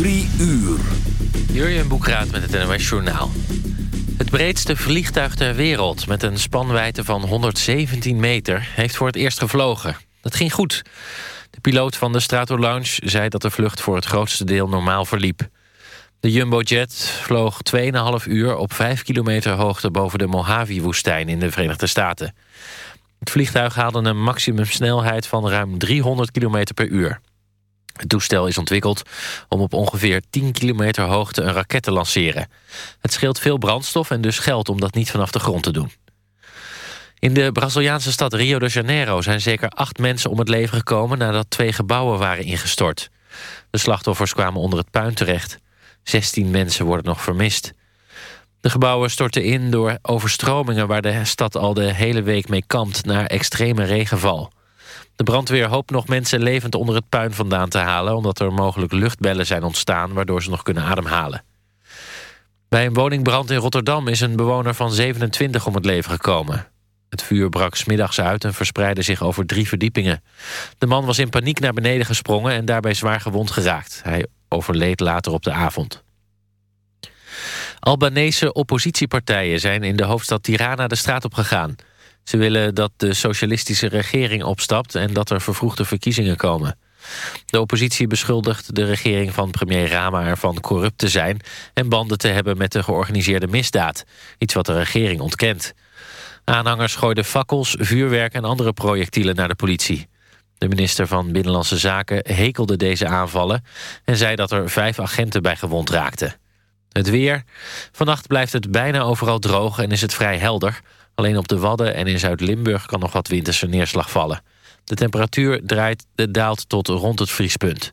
Drie uur. Jurjen Boekraat met het NOS Journaal. Het breedste vliegtuig ter wereld met een spanwijdte van 117 meter... heeft voor het eerst gevlogen. Dat ging goed. De piloot van de Stratolaunch zei dat de vlucht voor het grootste deel normaal verliep. De Jumbojet vloog 2,5 uur op 5 kilometer hoogte... boven de Mojave-woestijn in de Verenigde Staten. Het vliegtuig haalde een maximumsnelheid van ruim 300 km per uur. Het toestel is ontwikkeld om op ongeveer 10 kilometer hoogte een raket te lanceren. Het scheelt veel brandstof en dus geld om dat niet vanaf de grond te doen. In de Braziliaanse stad Rio de Janeiro zijn zeker acht mensen om het leven gekomen nadat twee gebouwen waren ingestort. De slachtoffers kwamen onder het puin terecht. 16 mensen worden nog vermist. De gebouwen stortten in door overstromingen waar de stad al de hele week mee kampt naar extreme regenval. De brandweer hoopt nog mensen levend onder het puin vandaan te halen... omdat er mogelijk luchtbellen zijn ontstaan waardoor ze nog kunnen ademhalen. Bij een woningbrand in Rotterdam is een bewoner van 27 om het leven gekomen. Het vuur brak smiddags uit en verspreidde zich over drie verdiepingen. De man was in paniek naar beneden gesprongen en daarbij zwaar gewond geraakt. Hij overleed later op de avond. Albanese oppositiepartijen zijn in de hoofdstad Tirana de straat op gegaan. Ze willen dat de socialistische regering opstapt... en dat er vervroegde verkiezingen komen. De oppositie beschuldigt de regering van premier Rama ervan corrupt te zijn... en banden te hebben met de georganiseerde misdaad. Iets wat de regering ontkent. Aanhangers gooiden fakkels, vuurwerk en andere projectielen naar de politie. De minister van Binnenlandse Zaken hekelde deze aanvallen... en zei dat er vijf agenten bij gewond raakten. Het weer. Vannacht blijft het bijna overal droog en is het vrij helder... Alleen op de Wadden en in Zuid-Limburg kan nog wat winterse neerslag vallen. De temperatuur draait, daalt tot rond het vriespunt.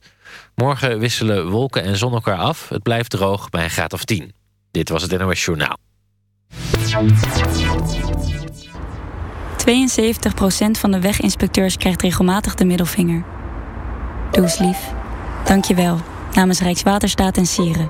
Morgen wisselen wolken en zon elkaar af. Het blijft droog bij een graad of 10. Dit was het NOS Journaal. 72% van de weginspecteurs krijgt regelmatig de middelvinger. Doe eens lief. Dank je wel. Namens Rijkswaterstaat en Sieren.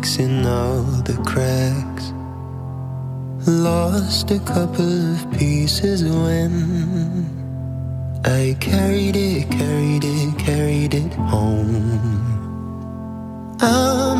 Fixing in all the cracks. Lost a couple of pieces when I carried it, carried it, carried it home. I'm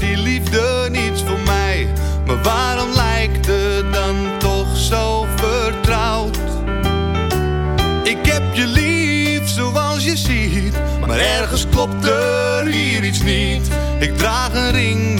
klopt er hier iets niet. Ik draag een ring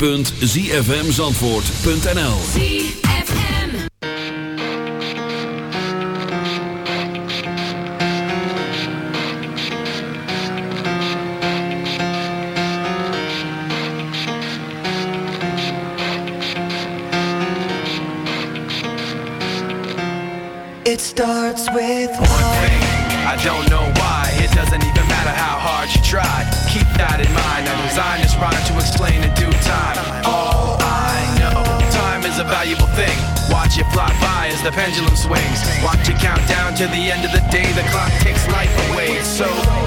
www.zfmzandvoort.nl the pendulum swings. Watch it count down to the end of the day, the clock takes life away. It's so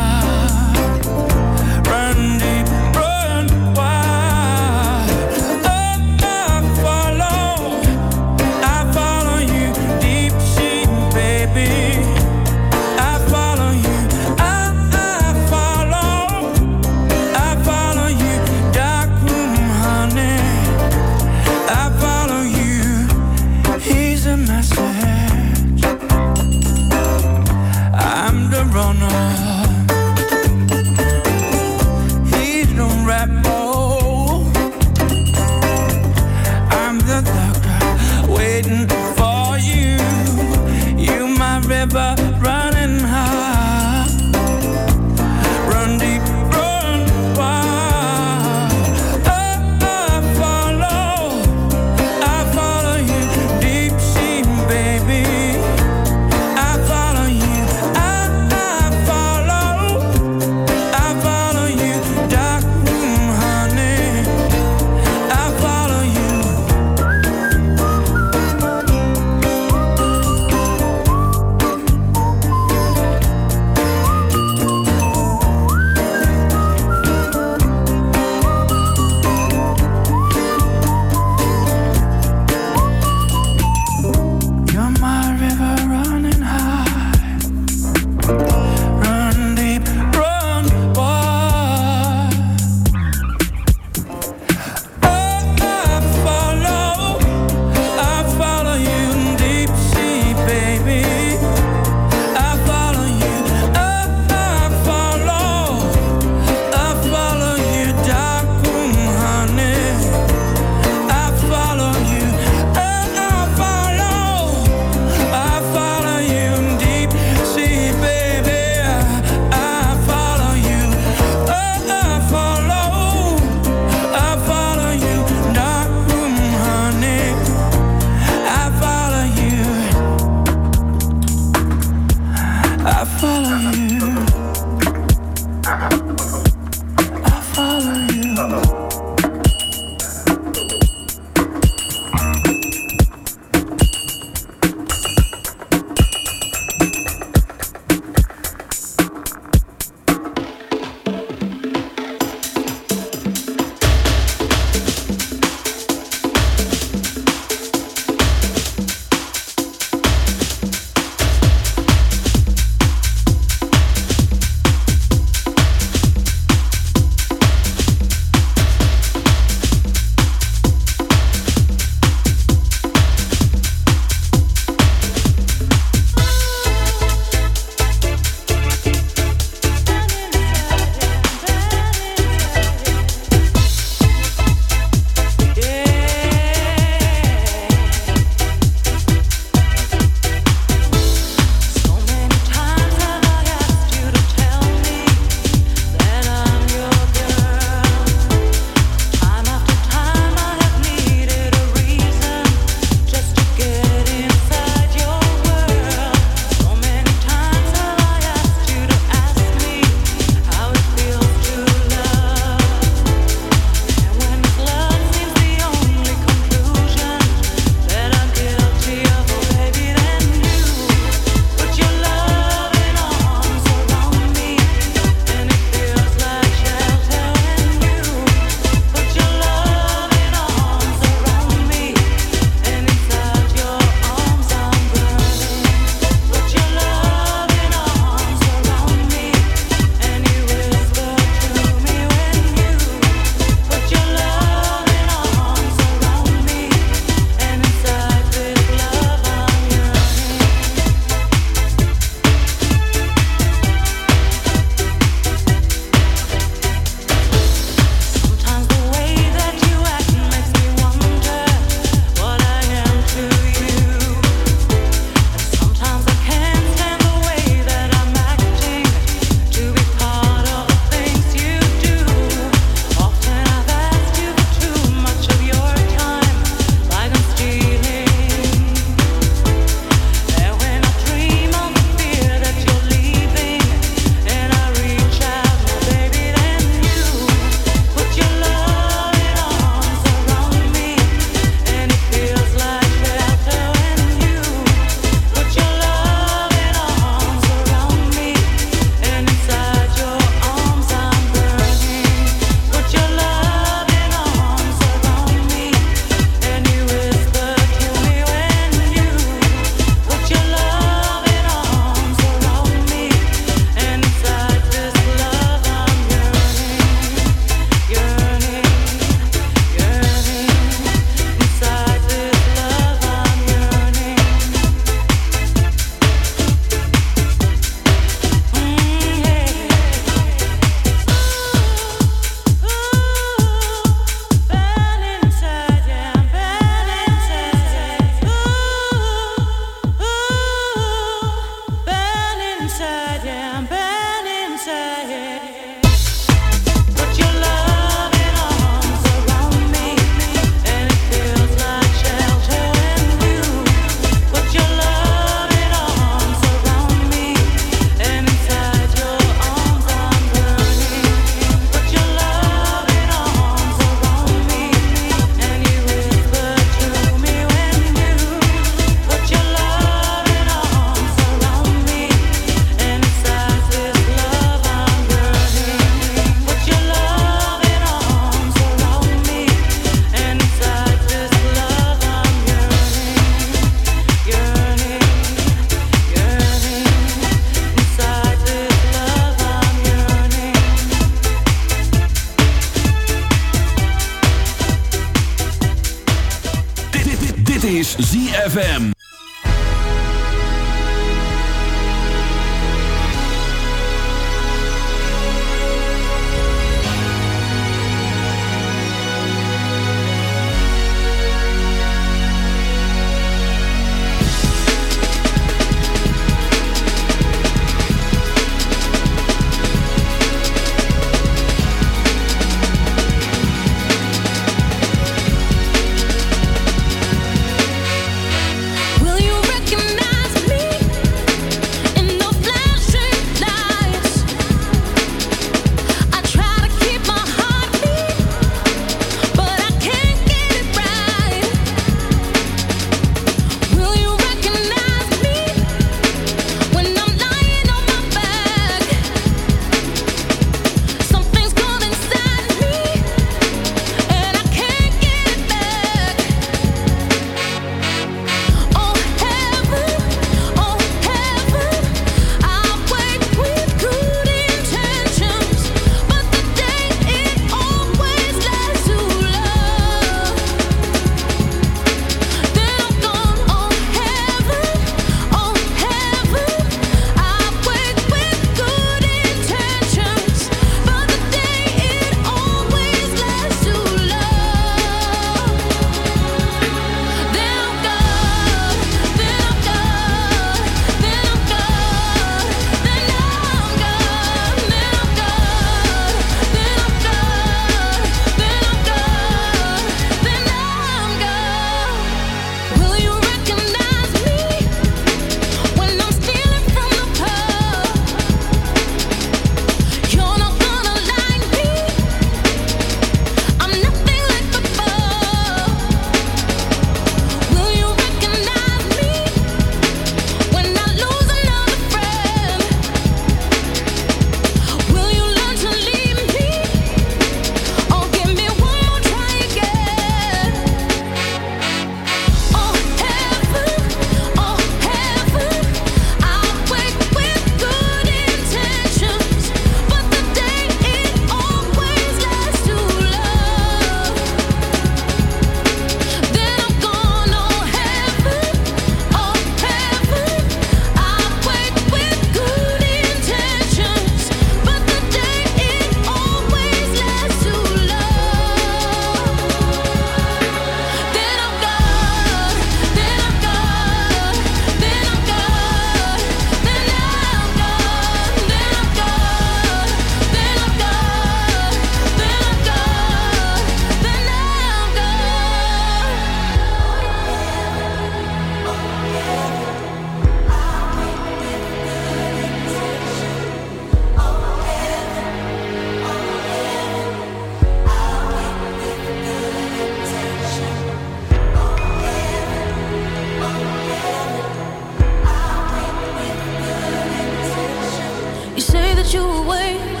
You say that you will wait.